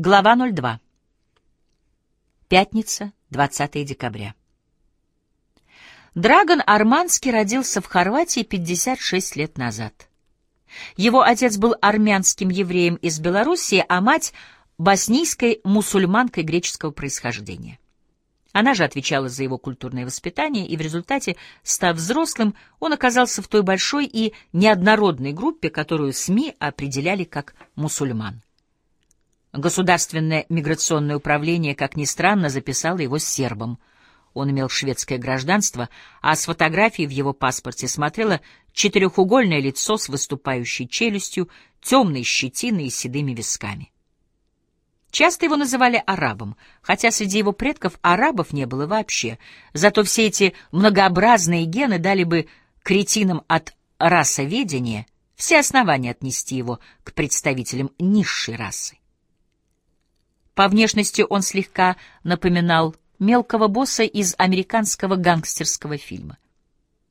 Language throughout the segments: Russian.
Глава 02. Пятница, 20 декабря. Драгон Арманский родился в Хорватии 56 лет назад. Его отец был армянским евреем из Белоруссии, а мать — боснийской мусульманкой греческого происхождения. Она же отвечала за его культурное воспитание, и в результате, став взрослым, он оказался в той большой и неоднородной группе, которую СМИ определяли как мусульман. Государственное миграционное управление, как ни странно, записало его сербом. Он имел шведское гражданство, а с фотографией в его паспорте смотрело четырехугольное лицо с выступающей челюстью, темной щетиной и седыми висками. Часто его называли арабом, хотя среди его предков арабов не было вообще, зато все эти многообразные гены дали бы кретинам от расоведения все основания отнести его к представителям низшей расы. По внешности он слегка напоминал мелкого босса из американского гангстерского фильма.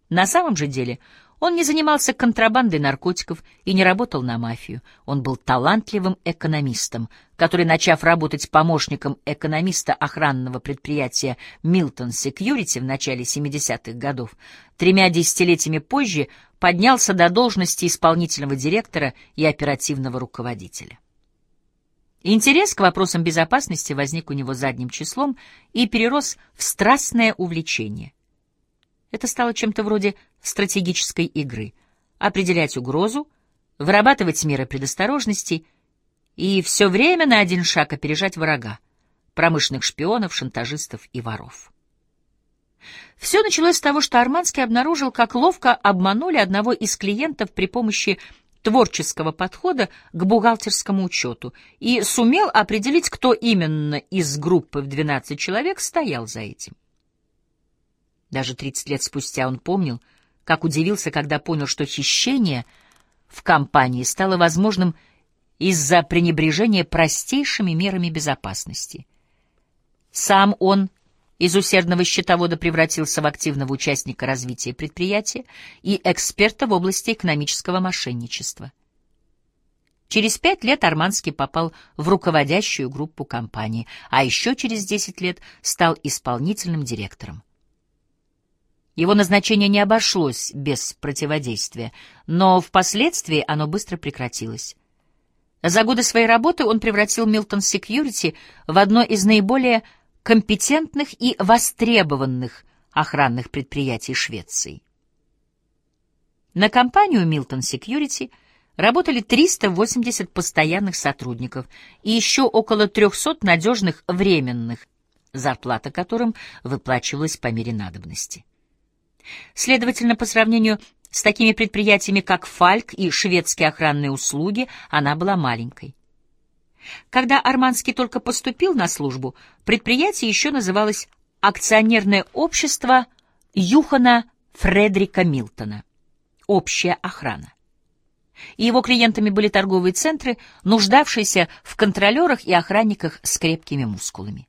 На самом же деле он не занимался контрабандой наркотиков и не работал на мафию. Он был талантливым экономистом, который, начав работать помощником экономиста охранного предприятия Milton Security в начале 70-х годов, тремя десятилетиями позже поднялся до должности исполнительного директора и оперативного руководителя. Интерес к вопросам безопасности возник у него задним числом и перерос в страстное увлечение. Это стало чем-то вроде стратегической игры — определять угрозу, вырабатывать меры предосторожности и все время на один шаг опережать врага, промышленных шпионов, шантажистов и воров. Все началось с того, что Арманский обнаружил, как ловко обманули одного из клиентов при помощи творческого подхода к бухгалтерскому учету и сумел определить, кто именно из группы в 12 человек стоял за этим. Даже 30 лет спустя он помнил, как удивился, когда понял, что хищение в компании стало возможным из-за пренебрежения простейшими мерами безопасности. Сам он из усердного счетовода превратился в активного участника развития предприятия и эксперта в области экономического мошенничества. Через пять лет Арманский попал в руководящую группу компании, а еще через десять лет стал исполнительным директором. Его назначение не обошлось без противодействия, но впоследствии оно быстро прекратилось. За годы своей работы он превратил Milton Security в одно из наиболее компетентных и востребованных охранных предприятий Швеции. На компанию Milton Security работали 380 постоянных сотрудников и еще около 300 надежных временных, зарплата которым выплачивалась по мере надобности. Следовательно, по сравнению с такими предприятиями, как Фальк и шведские охранные услуги, она была маленькой. Когда Арманский только поступил на службу, предприятие еще называлось «Акционерное общество Юхана Фредрика Милтона» — «Общая охрана». И его клиентами были торговые центры, нуждавшиеся в контролерах и охранниках с крепкими мускулами.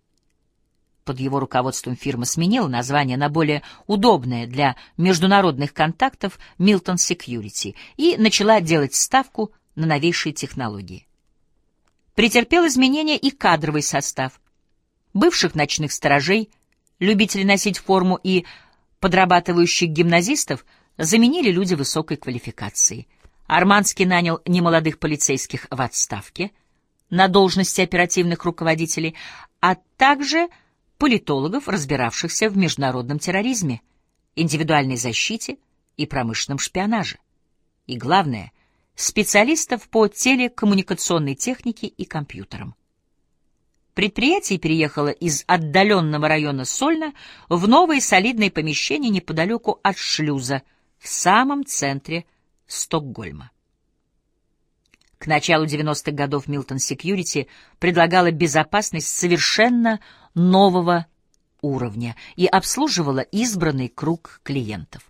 Под его руководством фирма сменила название на более удобное для международных контактов Milton Security и начала делать ставку на новейшие технологии претерпел изменения и кадровый состав. Бывших ночных сторожей, любителей носить форму и подрабатывающих гимназистов заменили люди высокой квалификации. Арманский нанял немолодых полицейских в отставке на должности оперативных руководителей, а также политологов, разбиравшихся в международном терроризме, индивидуальной защите и промышленном шпионаже. И главное, специалистов по телекоммуникационной технике и компьютерам. Предприятие переехало из отдаленного района Сольна в новые солидные помещения неподалеку от шлюза, в самом центре Стокгольма. К началу 90-х годов Milton Security предлагала безопасность совершенно нового уровня и обслуживала избранный круг клиентов.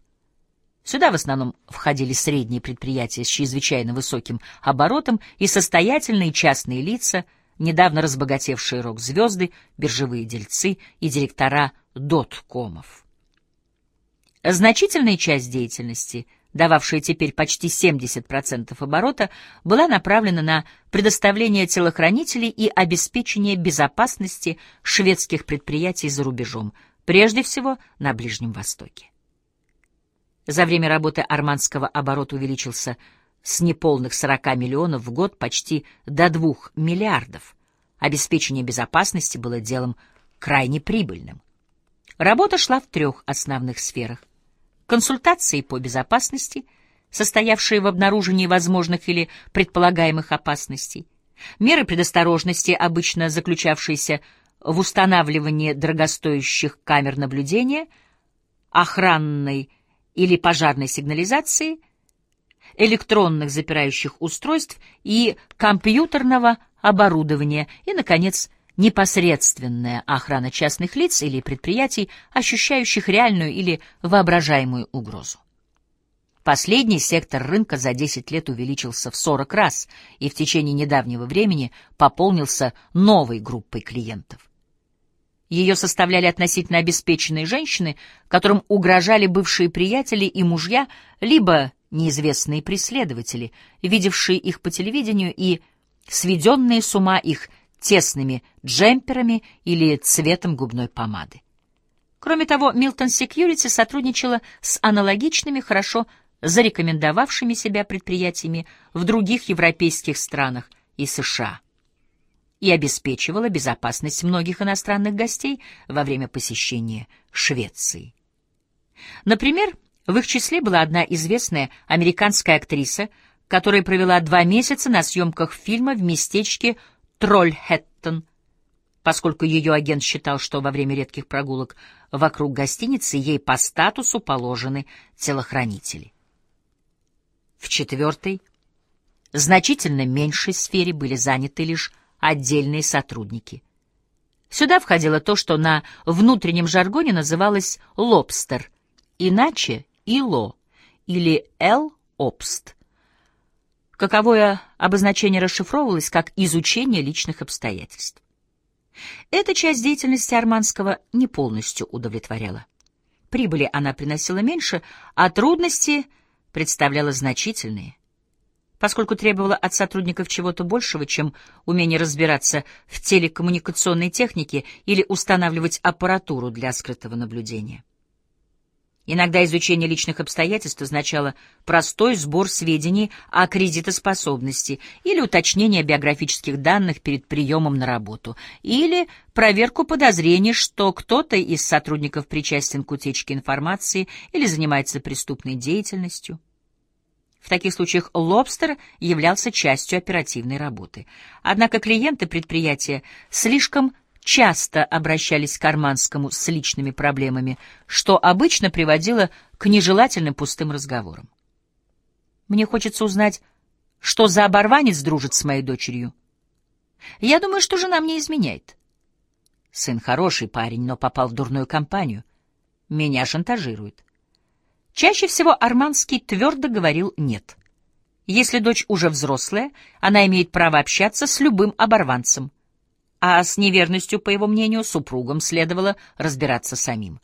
Сюда в основном входили средние предприятия с чрезвычайно высоким оборотом и состоятельные частные лица, недавно разбогатевшие рок-звезды, биржевые дельцы и директора доткомов. Значительная часть деятельности дававшая теперь почти 70% оборота, была направлена на предоставление телохранителей и обеспечение безопасности шведских предприятий за рубежом, прежде всего на Ближнем Востоке. За время работы арманского оборот увеличился с неполных 40 миллионов в год почти до 2 миллиардов. Обеспечение безопасности было делом крайне прибыльным. Работа шла в трех основных сферах. Консультации по безопасности, состоявшие в обнаружении возможных или предполагаемых опасностей, меры предосторожности, обычно заключавшиеся в устанавливании дорогостоящих камер наблюдения, охранной или пожарной сигнализации, электронных запирающих устройств и компьютерного оборудования и, наконец, непосредственная охрана частных лиц или предприятий, ощущающих реальную или воображаемую угрозу. Последний сектор рынка за 10 лет увеличился в 40 раз и в течение недавнего времени пополнился новой группой клиентов. Ее составляли относительно обеспеченные женщины, которым угрожали бывшие приятели и мужья, либо неизвестные преследователи, видевшие их по телевидению и сведенные с ума их тесными джемперами или цветом губной помады. Кроме того, Milton Security сотрудничала с аналогичными, хорошо зарекомендовавшими себя предприятиями в других европейских странах и США и обеспечивала безопасность многих иностранных гостей во время посещения Швеции. Например, в их числе была одна известная американская актриса, которая провела два месяца на съемках фильма в местечке Трольхэттон, поскольку ее агент считал, что во время редких прогулок вокруг гостиницы ей по статусу положены телохранители. В четвертой, значительно меньшей сфере были заняты лишь отдельные сотрудники. Сюда входило то, что на внутреннем жаргоне называлось «лобстер», иначе «ило» или «эл-обст». Каковое обозначение расшифровывалось как «изучение личных обстоятельств». Эта часть деятельности Арманского не полностью удовлетворяла. Прибыли она приносила меньше, а трудности представляла значительные поскольку требовала от сотрудников чего-то большего, чем умение разбираться в телекоммуникационной технике или устанавливать аппаратуру для скрытого наблюдения. Иногда изучение личных обстоятельств означало простой сбор сведений о кредитоспособности или уточнение биографических данных перед приемом на работу, или проверку подозрений, что кто-то из сотрудников причастен к утечке информации или занимается преступной деятельностью. В таких случаях лобстер являлся частью оперативной работы. Однако клиенты предприятия слишком часто обращались к Арманскому с личными проблемами, что обычно приводило к нежелательным пустым разговорам. Мне хочется узнать, что за оборванец дружит с моей дочерью. Я думаю, что жена мне изменяет. Сын хороший парень, но попал в дурную компанию. Меня шантажирует. Чаще всего Арманский твердо говорил «нет». Если дочь уже взрослая, она имеет право общаться с любым оборванцем. А с неверностью, по его мнению, супругам следовало разбираться самим.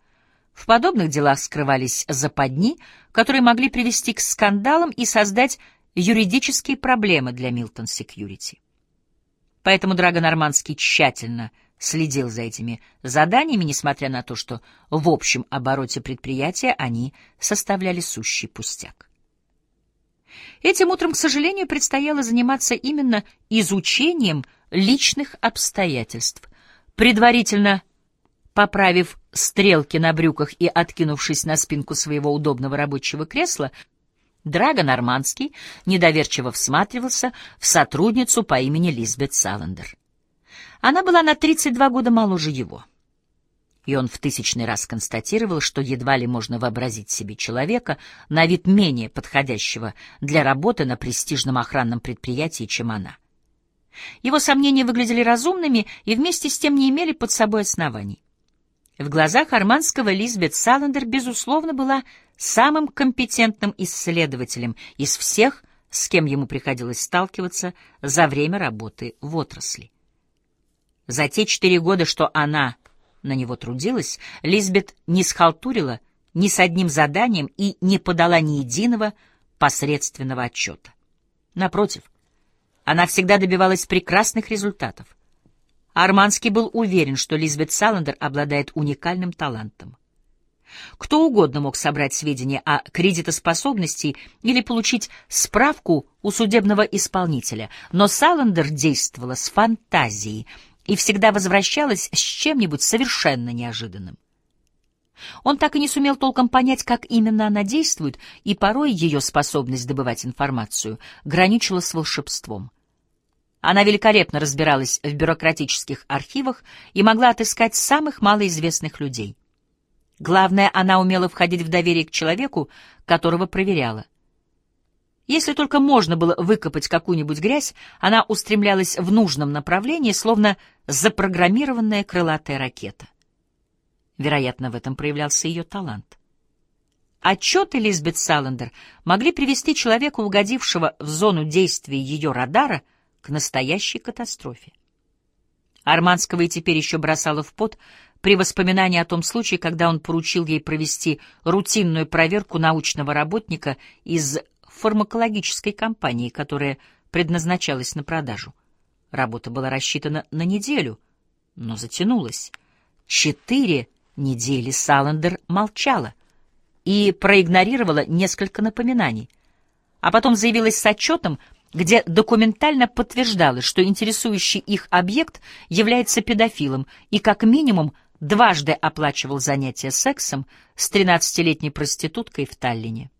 В подобных делах скрывались западни, которые могли привести к скандалам и создать юридические проблемы для Милтон Секьюрити. Поэтому Драгон Арманский тщательно следил за этими заданиями, несмотря на то, что в общем обороте предприятия они составляли сущий пустяк. Этим утром, к сожалению, предстояло заниматься именно изучением личных обстоятельств. Предварительно поправив стрелки на брюках и откинувшись на спинку своего удобного рабочего кресла, Драго Нормандский недоверчиво всматривался в сотрудницу по имени Лизбет Саландер. Она была на 32 года моложе его. И он в тысячный раз констатировал, что едва ли можно вообразить себе человека на вид менее подходящего для работы на престижном охранном предприятии, чем она. Его сомнения выглядели разумными и вместе с тем не имели под собой оснований. В глазах Арманского Лизбет Саландер, безусловно, была самым компетентным исследователем из всех, с кем ему приходилось сталкиваться за время работы в отрасли. За те четыре года, что она на него трудилась, Лизбет не схалтурила ни с одним заданием и не подала ни единого посредственного отчета. Напротив, она всегда добивалась прекрасных результатов. Арманский был уверен, что Лизбет Саландер обладает уникальным талантом. Кто угодно мог собрать сведения о кредитоспособности или получить справку у судебного исполнителя, но Саландер действовала с фантазией и всегда возвращалась с чем-нибудь совершенно неожиданным. Он так и не сумел толком понять, как именно она действует, и порой ее способность добывать информацию граничила с волшебством. Она великолепно разбиралась в бюрократических архивах и могла отыскать самых малоизвестных людей. Главное, она умела входить в доверие к человеку, которого проверяла. Если только можно было выкопать какую-нибудь грязь, она устремлялась в нужном направлении, словно запрограммированная крылатая ракета. Вероятно, в этом проявлялся ее талант. Отчеты Лизбет Саландер могли привести человека, угодившего в зону действия ее радара, к настоящей катастрофе. Арманского и теперь еще бросало в пот при воспоминании о том случае, когда он поручил ей провести рутинную проверку научного работника из фармакологической компании, которая предназначалась на продажу. Работа была рассчитана на неделю, но затянулась. Четыре недели Саландер молчала и проигнорировала несколько напоминаний, а потом заявилась с отчетом, где документально подтверждалось, что интересующий их объект является педофилом и как минимум дважды оплачивал занятия сексом с 13-летней проституткой в Таллине.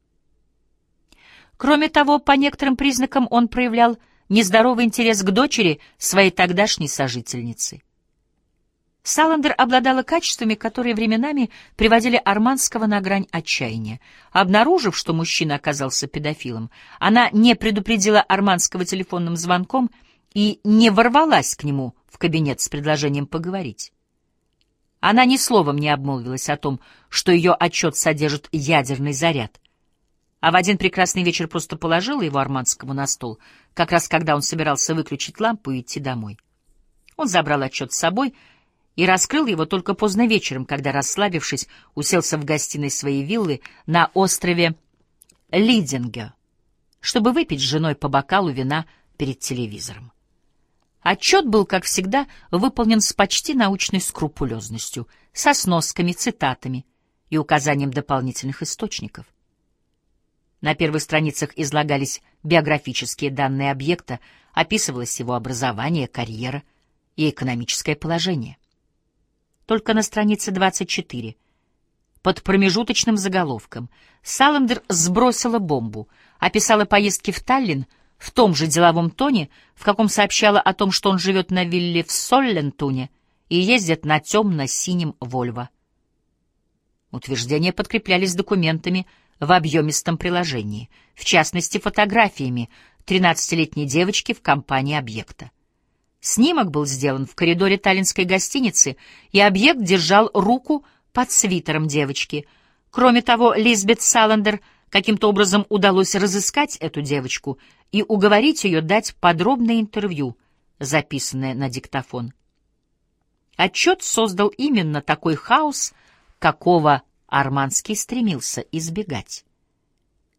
Кроме того, по некоторым признакам он проявлял нездоровый интерес к дочери своей тогдашней сожительницы. Саландер обладала качествами, которые временами приводили Арманского на грань отчаяния. Обнаружив, что мужчина оказался педофилом, она не предупредила Арманского телефонным звонком и не ворвалась к нему в кабинет с предложением поговорить. Она ни словом не обмолвилась о том, что ее отчет содержит ядерный заряд, а в один прекрасный вечер просто положила его Арманскому на стол, как раз когда он собирался выключить лампу и идти домой. Он забрал отчет с собой — и раскрыл его только поздно вечером, когда, расслабившись, уселся в гостиной своей виллы на острове Лидинге, чтобы выпить с женой по бокалу вина перед телевизором. Отчет был, как всегда, выполнен с почти научной скрупулезностью, со сносками, цитатами и указанием дополнительных источников. На первых страницах излагались биографические данные объекта, описывалось его образование, карьера и экономическое положение только на странице 24. Под промежуточным заголовком Саландер сбросила бомбу, описала поездки в Таллин в том же деловом тоне, в каком сообщала о том, что он живет на вилле в Соллентуне и ездит на темно-синем Вольво. Утверждения подкреплялись документами в объемистом приложении, в частности, фотографиями 13-летней девочки в компании объекта. Снимок был сделан в коридоре таллинской гостиницы, и объект держал руку под свитером девочки. Кроме того, Лизбет Саландер каким-то образом удалось разыскать эту девочку и уговорить ее дать подробное интервью, записанное на диктофон. Отчет создал именно такой хаос, какого Арманский стремился избегать.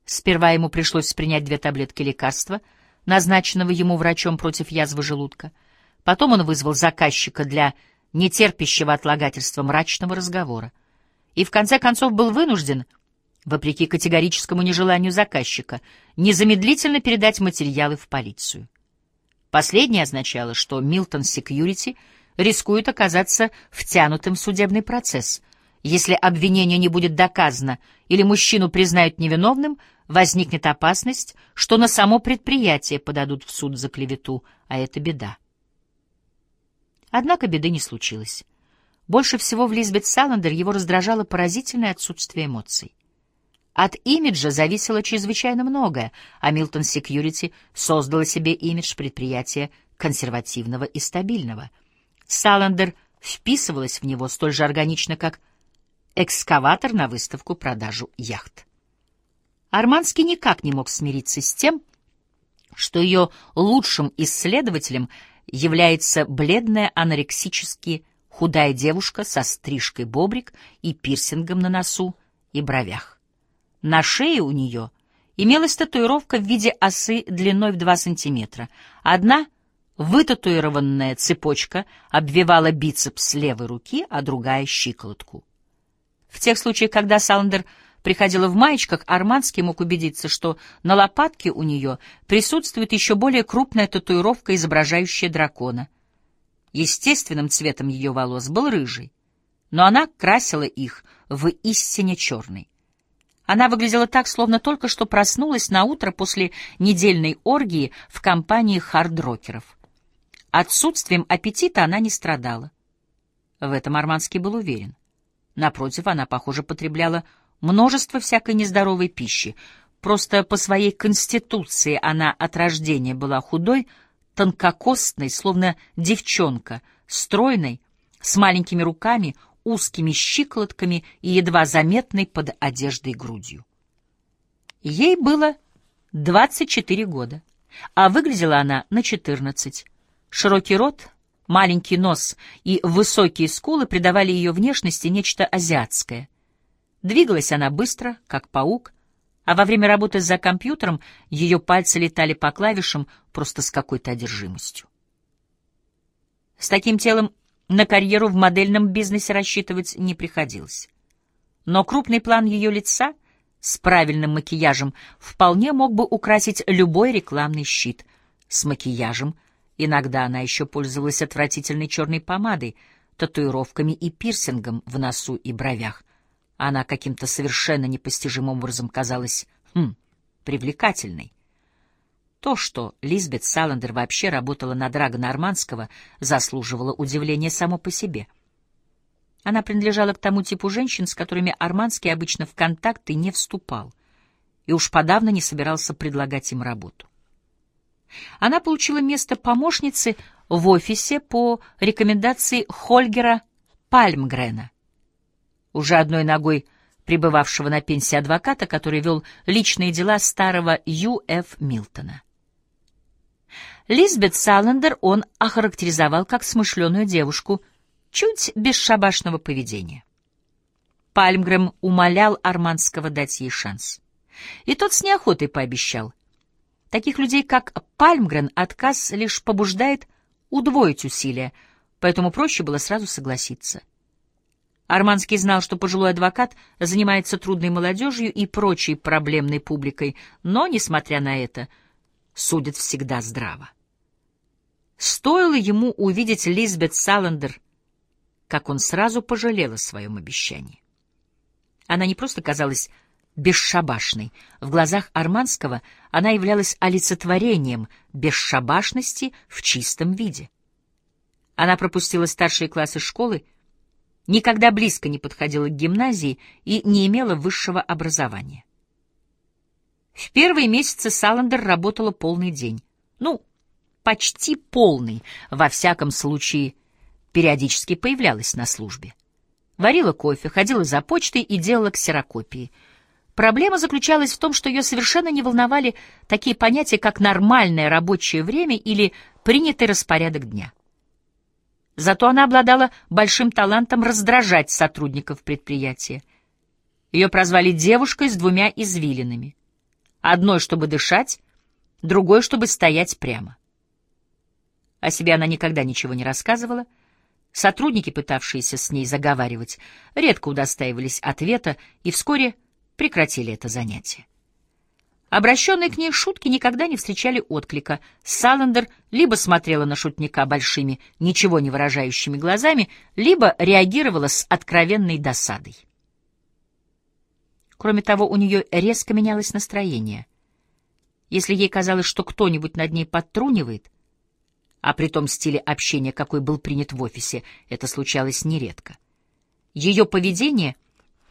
Сперва ему пришлось принять две таблетки лекарства, назначенного ему врачом против язвы желудка — Потом он вызвал заказчика для нетерпящего отлагательства мрачного разговора. И в конце концов был вынужден, вопреки категорическому нежеланию заказчика, незамедлительно передать материалы в полицию. Последнее означало, что Милтон Секьюрити рискует оказаться втянутым в судебный процесс. Если обвинение не будет доказано или мужчину признают невиновным, возникнет опасность, что на само предприятие подадут в суд за клевету, а это беда. Однако беды не случилось. Больше всего в Лизбет Саландер его раздражало поразительное отсутствие эмоций. От имиджа зависело чрезвычайно многое, а Милтон Секьюрити создала себе имидж предприятия консервативного и стабильного. Саландер вписывалась в него столь же органично, как экскаватор на выставку продажу яхт. Арманский никак не мог смириться с тем, что ее лучшим исследователем — является бледная анорексически худая девушка со стрижкой бобрик и пирсингом на носу и бровях. На шее у нее имелась татуировка в виде осы длиной в 2 сантиметра. Одна вытатуированная цепочка обвивала бицепс левой руки, а другая — щиколотку. В тех случаях, когда Саландер приходила в маечках, Арманский мог убедиться, что на лопатке у нее присутствует еще более крупная татуировка, изображающая дракона. Естественным цветом ее волос был рыжий, но она красила их в истине черный. Она выглядела так, словно только что проснулась на утро после недельной оргии в компании хардрокеров. Отсутствием аппетита она не страдала. В этом Арманский был уверен. Напротив, она, похоже, потребляла множество всякой нездоровой пищи. Просто по своей конституции она от рождения была худой, тонкокостной, словно девчонка, стройной, с маленькими руками, узкими щиколотками и едва заметной под одеждой грудью. Ей было 24 года, а выглядела она на 14. Широкий рот, маленький нос и высокие скулы придавали ее внешности нечто азиатское. Двигалась она быстро, как паук, а во время работы за компьютером ее пальцы летали по клавишам просто с какой-то одержимостью. С таким телом на карьеру в модельном бизнесе рассчитывать не приходилось. Но крупный план ее лица с правильным макияжем вполне мог бы украсить любой рекламный щит. С макияжем иногда она еще пользовалась отвратительной черной помадой, татуировками и пирсингом в носу и бровях. Она каким-то совершенно непостижимым образом казалась, хм, привлекательной. То, что Лизбет Саландер вообще работала на Драгона Арманского, заслуживало удивления само по себе. Она принадлежала к тому типу женщин, с которыми Арманский обычно в контакты не вступал, и уж подавно не собирался предлагать им работу. Она получила место помощницы в офисе по рекомендации Хольгера Пальмгрена, уже одной ногой пребывавшего на пенсии адвоката, который вел личные дела старого Ю. Ф. Милтона. Лизбет Саллендер он охарактеризовал как смышленую девушку, чуть бесшабашного поведения. Пальмгрэм умолял Арманского дать ей шанс. И тот с неохотой пообещал. Таких людей, как Пальмгрен, отказ лишь побуждает удвоить усилия, поэтому проще было сразу согласиться. Арманский знал, что пожилой адвокат занимается трудной молодежью и прочей проблемной публикой, но, несмотря на это, судит всегда здраво. Стоило ему увидеть Лизбет Саландер, как он сразу пожалел о своем обещании. Она не просто казалась бесшабашной. В глазах Арманского она являлась олицетворением бесшабашности в чистом виде. Она пропустила старшие классы школы, никогда близко не подходила к гимназии и не имела высшего образования. В первые месяцы Саландер работала полный день. Ну, почти полный, во всяком случае, периодически появлялась на службе. Варила кофе, ходила за почтой и делала ксерокопии. Проблема заключалась в том, что ее совершенно не волновали такие понятия, как нормальное рабочее время или принятый распорядок дня. Зато она обладала большим талантом раздражать сотрудников предприятия. Ее прозвали девушкой с двумя извилинами. Одной, чтобы дышать, другой, чтобы стоять прямо. О себе она никогда ничего не рассказывала. Сотрудники, пытавшиеся с ней заговаривать, редко удостаивались ответа и вскоре прекратили это занятие. Обращенные к ней шутки никогда не встречали отклика. Саландер либо смотрела на шутника большими, ничего не выражающими глазами, либо реагировала с откровенной досадой. Кроме того, у нее резко менялось настроение. Если ей казалось, что кто-нибудь над ней подтрунивает, а при том стиле общения, какой был принят в офисе, это случалось нередко. Ее поведение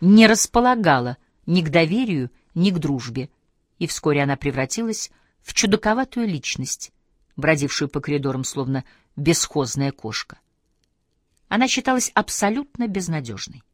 не располагало ни к доверию, ни к дружбе, и вскоре она превратилась в чудаковатую личность, бродившую по коридорам словно бесхозная кошка. Она считалась абсолютно безнадежной.